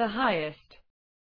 the highest.